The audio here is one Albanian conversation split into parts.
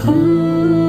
Hmm.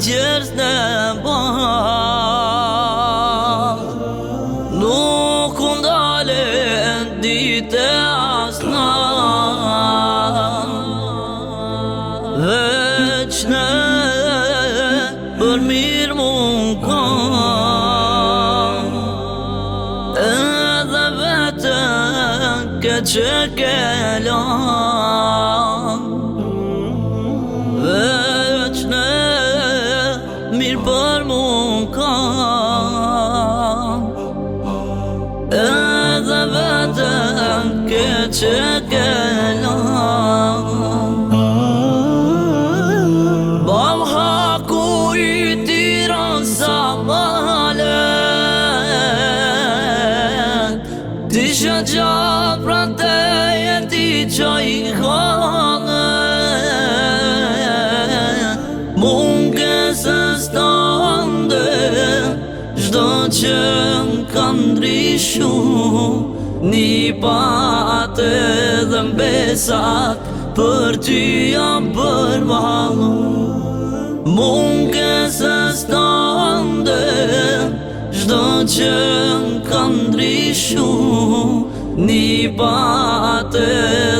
gjërës në bëllë Nuk undale dite asë në Veç në për më mund kam Edhe vetën këtë që ke lanë mirë për mu kam Edhe vetëm ke që kelam ha haku i tiran sa malet Ti shë gjatë pra te e ti që i kanët së stande Shdo që në kanë drishu Një patë dhe mbesat Për ty janë përvalu Mungë kësë stande Shdo që në kanë drishu Një patë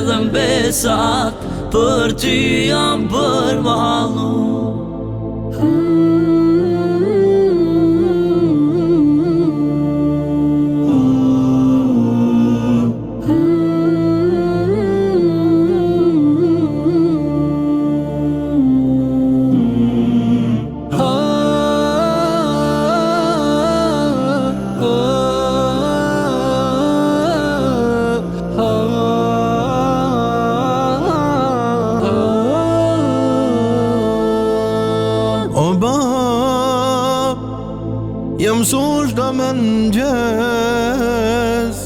dhe mbesat Për ty janë përvalu Jam sush do me në gjes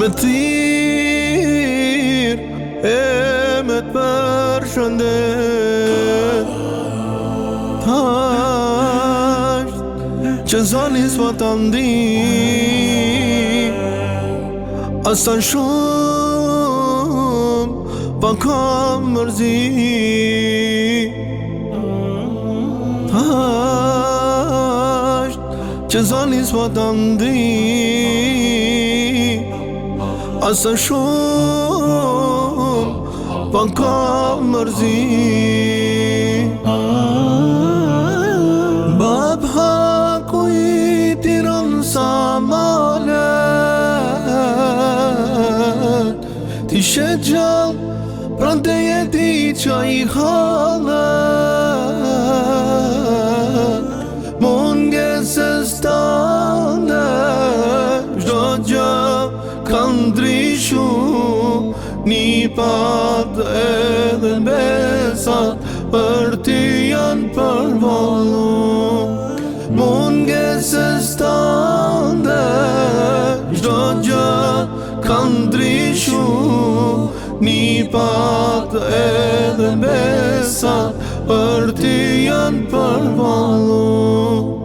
Me tir E me të përshëndet Ta është Që zoni s'va të ndi Asta në shumë Pa po kam mërzit që nëzoni sva të ndi asa shumë pa po kamë mërzi Ba bëha kuj t'i rëmë sa malë ti shëtë gjallë prante jeti qa i halë shu Një pat edhe në Për ti janë përvalu Mun nge se stande Gjdo gjë kanë drishu Një pat edhe në Për ti janë përvalu Mun